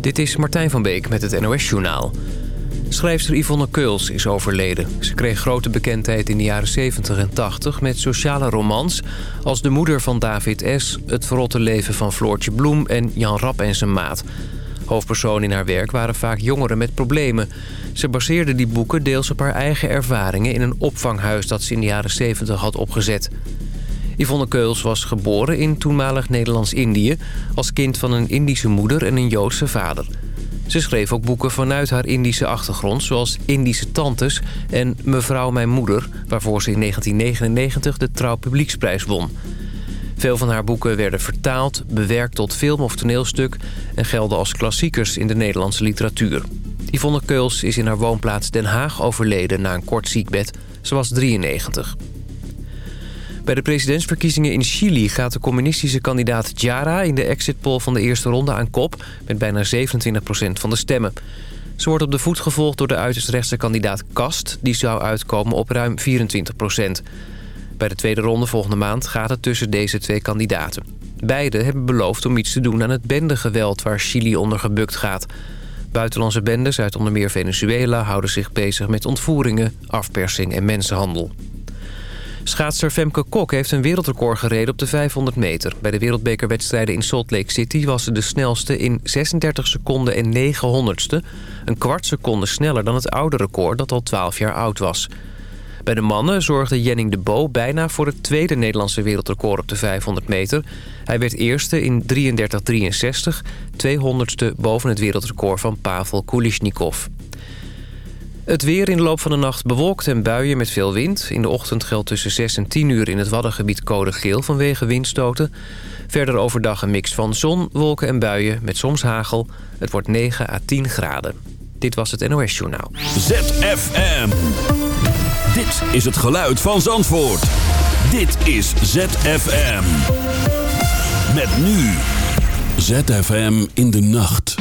Dit is Martijn van Beek met het NOS-journaal. Schrijfster Yvonne Keuls is overleden. Ze kreeg grote bekendheid in de jaren 70 en 80 met sociale romans... als De Moeder van David S., Het verrotte leven van Floortje Bloem en Jan Rap en zijn maat. Hoofdpersonen in haar werk waren vaak jongeren met problemen. Ze baseerde die boeken deels op haar eigen ervaringen... in een opvanghuis dat ze in de jaren 70 had opgezet. Yvonne Keuls was geboren in toenmalig Nederlands-Indië... als kind van een Indische moeder en een Joodse vader. Ze schreef ook boeken vanuit haar Indische achtergrond... zoals Indische Tantes en Mevrouw Mijn Moeder... waarvoor ze in 1999 de Trouw Publieksprijs won. Veel van haar boeken werden vertaald, bewerkt tot film of toneelstuk... en gelden als klassiekers in de Nederlandse literatuur. Yvonne Keuls is in haar woonplaats Den Haag overleden na een kort ziekbed. Ze was 93. Bij de presidentsverkiezingen in Chili gaat de communistische kandidaat Jara... in de exitpoll van de eerste ronde aan kop met bijna 27% van de stemmen. Ze wordt op de voet gevolgd door de uiterst rechtse kandidaat Kast... die zou uitkomen op ruim 24% Bij de tweede ronde volgende maand gaat het tussen deze twee kandidaten. Beiden hebben beloofd om iets te doen aan het bendegeweld waar Chili onder gebukt gaat... Buitenlandse bendes uit onder meer Venezuela houden zich bezig met ontvoeringen, afpersing en mensenhandel. Schaatser Femke Kok heeft een wereldrecord gereden op de 500 meter. Bij de wereldbekerwedstrijden in Salt Lake City was ze de snelste in 36 seconden en 900ste. Een kwart seconde sneller dan het oude record dat al 12 jaar oud was. Bij de mannen zorgde Jenning de Bo bijna voor het tweede Nederlandse wereldrecord op de 500 meter. Hij werd eerste in 33-63, 200ste boven het wereldrecord van Pavel Kulishnikov. Het weer in de loop van de nacht bewolkt en buien met veel wind. In de ochtend geldt tussen 6 en 10 uur in het Waddengebied code geel vanwege windstoten. Verder overdag een mix van zon, wolken en buien met soms hagel. Het wordt 9 à 10 graden. Dit was het NOS Journaal. ZFM. Dit is het geluid van Zandvoort. Dit is ZFM. Met nu. ZFM in de nacht.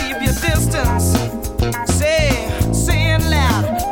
Keep your distance. Say, say it loud.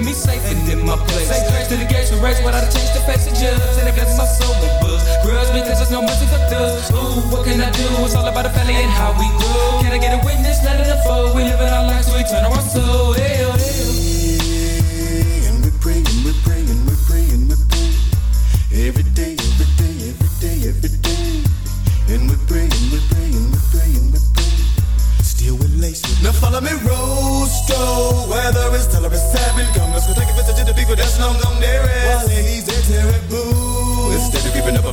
Keeping me safe and in my place. Say grace to the gates for race, without a change the face of judge. And it blesses my soul with books. Grudge because there's no mercy for thugs. Ooh, what can I do? It's all about the family and how we grow. Can I get a witness? It unfold. We live in our lives, we turn our soul. Hell,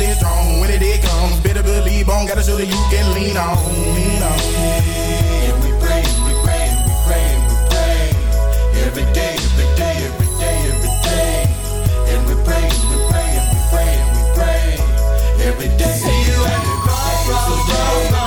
on, strong. When it did comes, better believe on. Gotta show that you can lean on, lean on. And we praying, we praying, we praying, we praying. Every day, every day, every day, every day. And we praying, we praying, we praying, we praying. Every day. See you at the crossroads, crossroads, crossroads.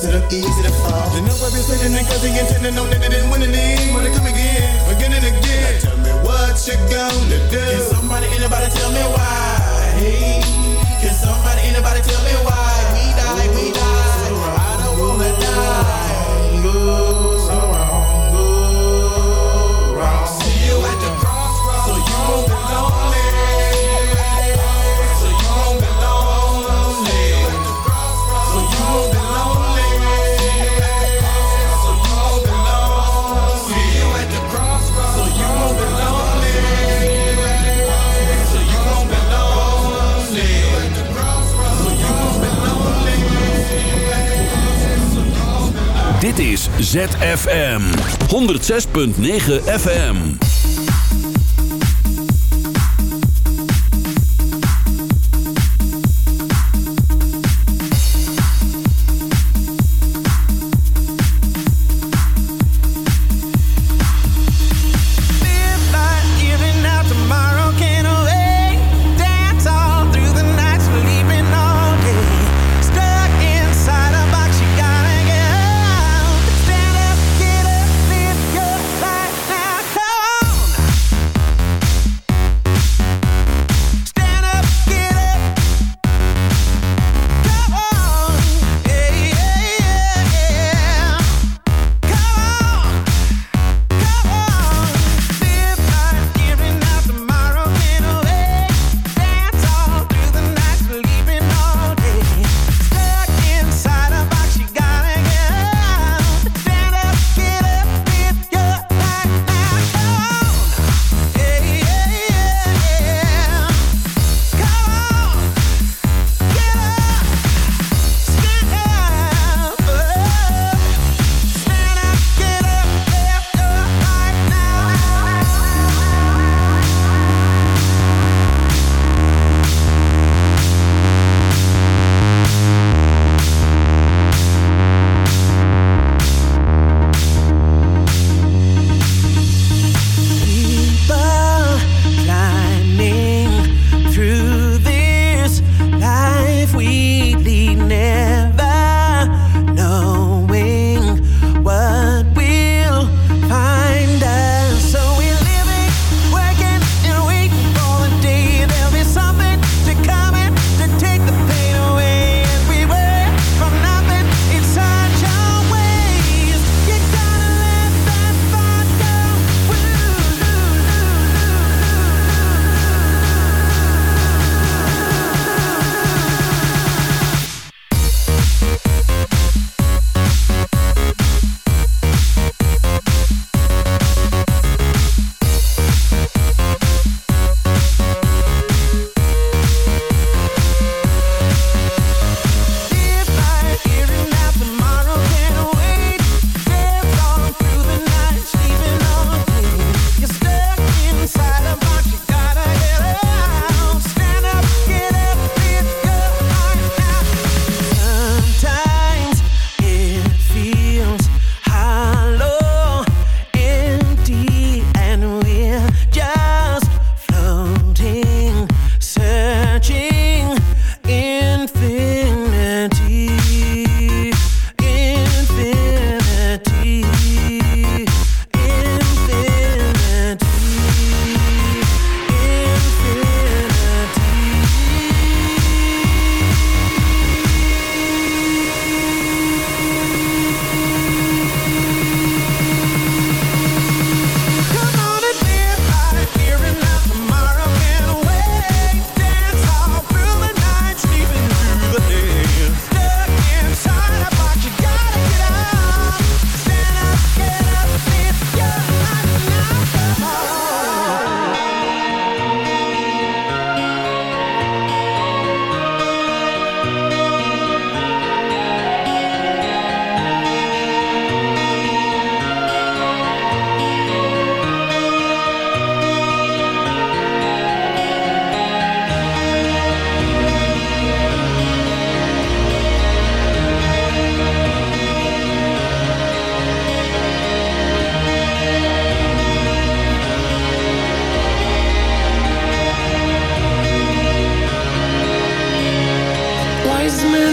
Instead of easy to fall. You know I've been sitting and cause he intended on that it didn't win any. Wanna come again, again and again. Now tell me what you gonna do. Can somebody, anybody tell me why? Hey, can somebody, anybody tell me why? Is ZFM 106.9 FM.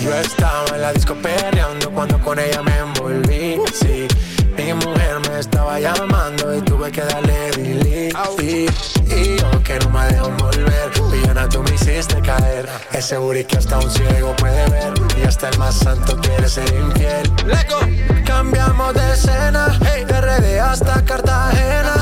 Yo estaba en la disco peleando cuando con ella me envolví. Sí, mi mujer me estaba llamando y tuve que darle delete. Y yo que no me dejo volver, Villana, tú me hiciste caer. Ese booty que hasta un ciego puede ver y hasta el más santo quiere ser infiel. Leco, cambiamos de escena, hey. de RD hasta Cartagena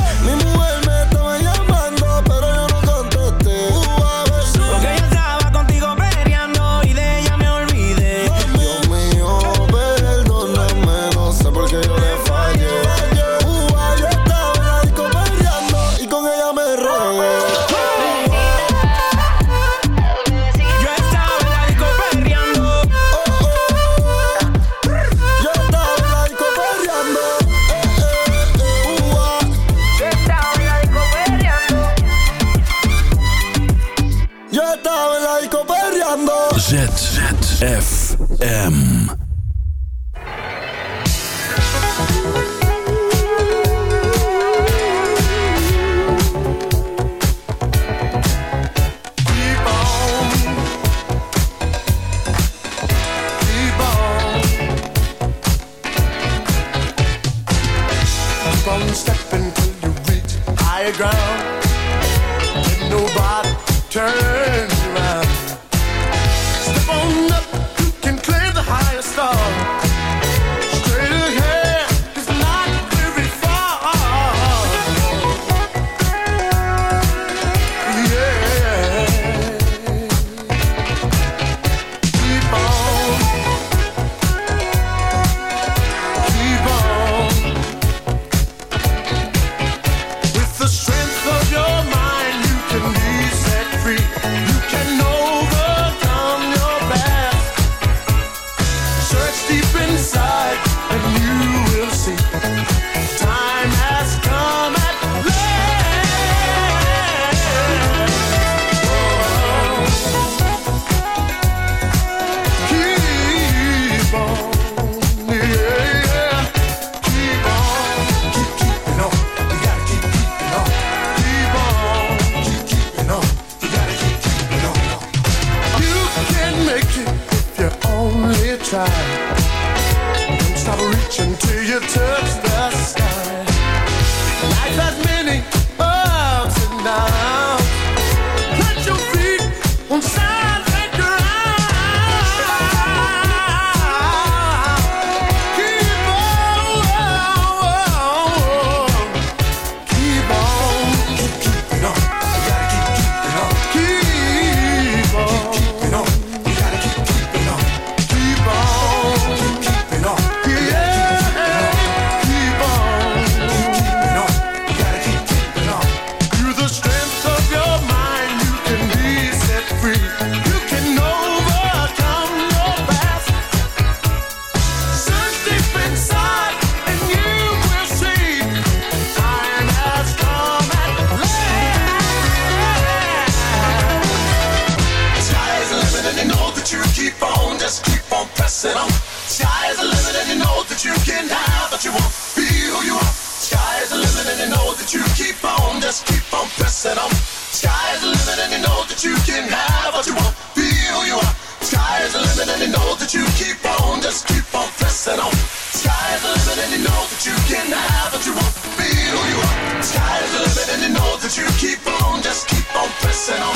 Tired of living and know that you keep on, just keep on pressing on.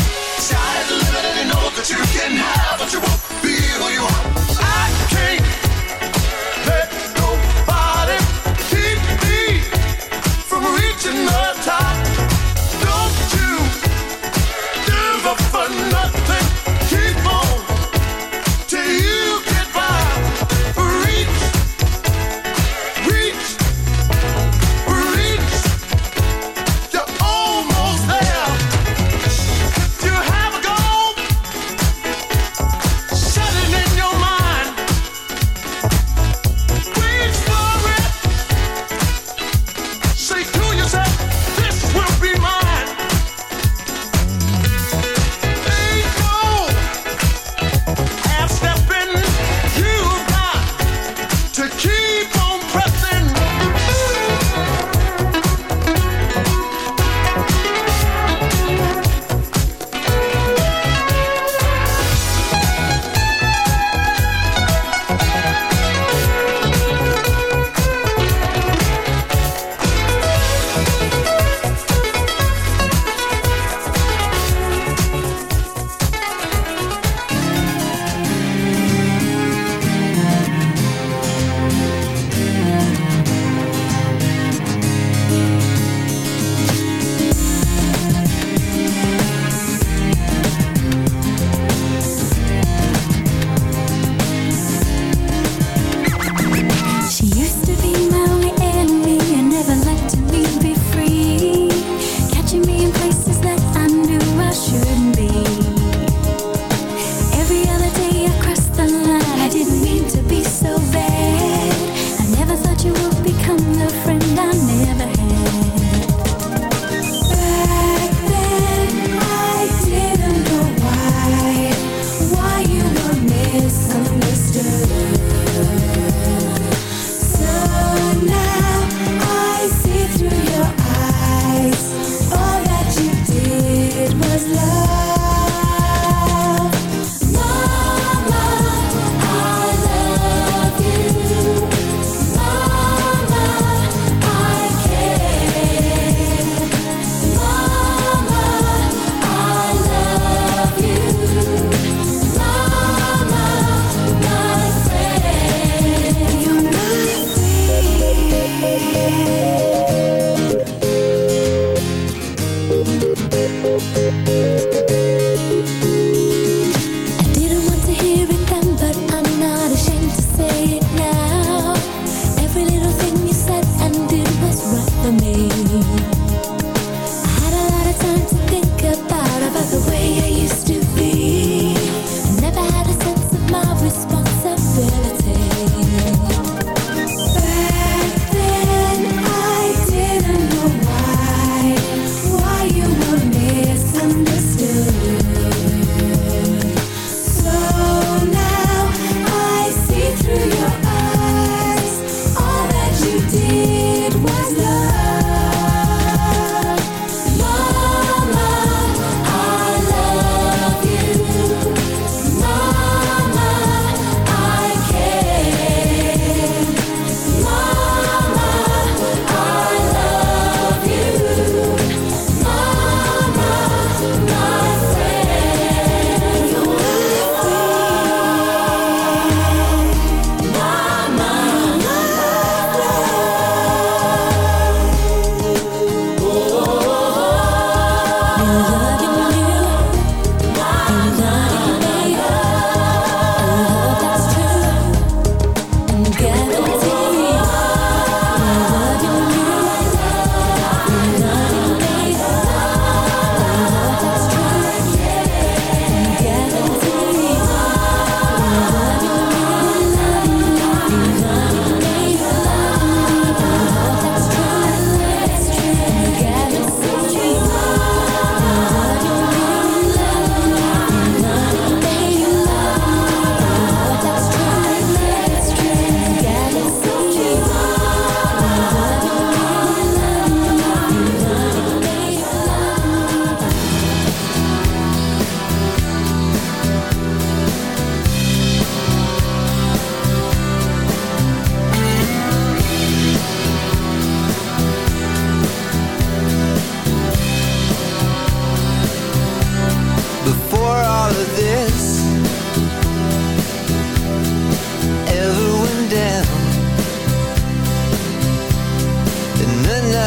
Tired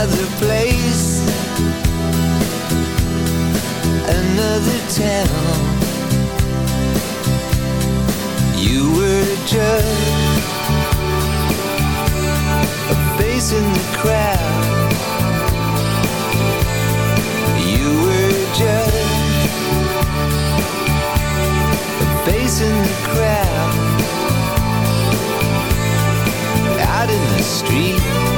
another place, another town. You were just a face in the crowd. You were just a face in the crowd. Out in the street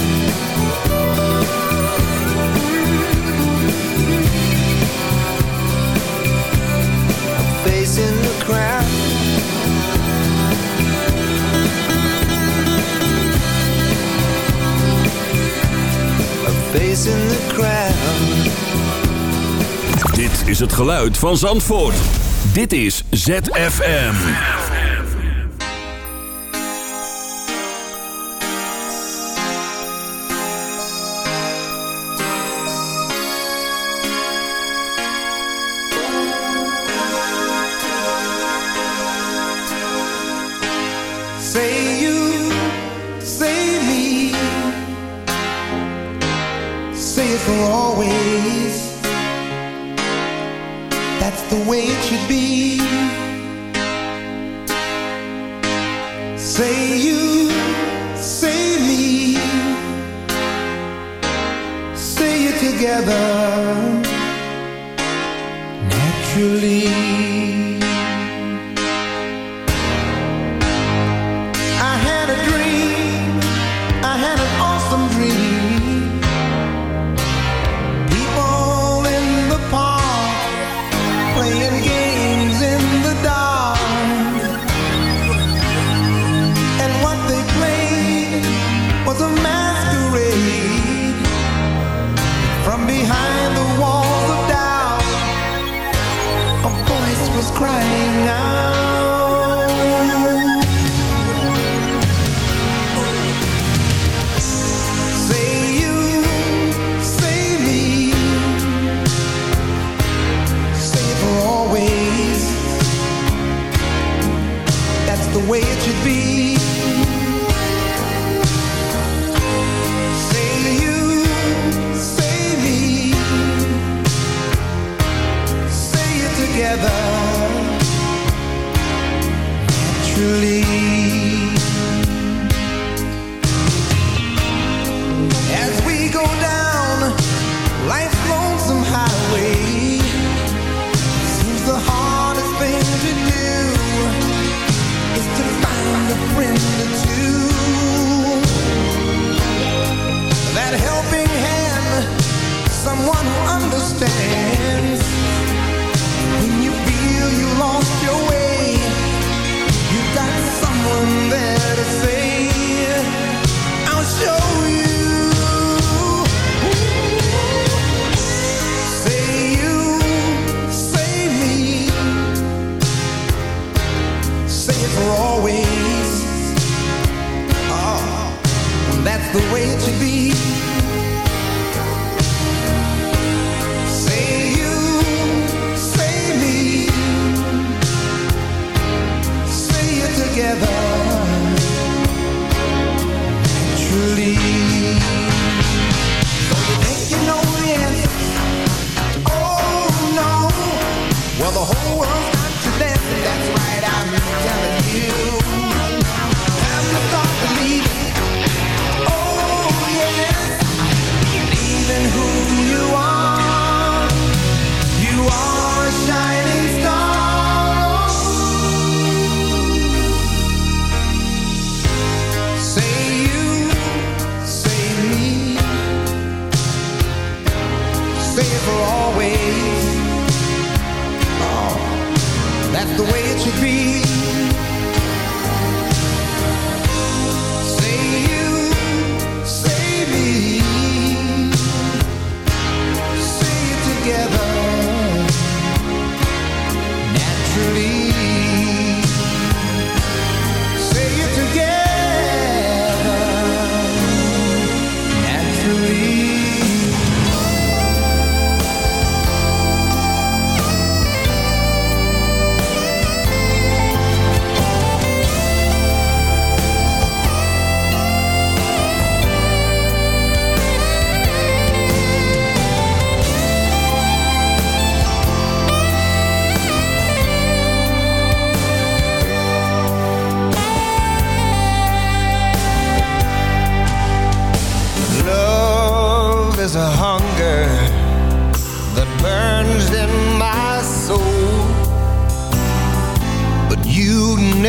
The crowd. Dit is het geluid van Zandvoort. Dit is ZFM. Say you, say me, say it together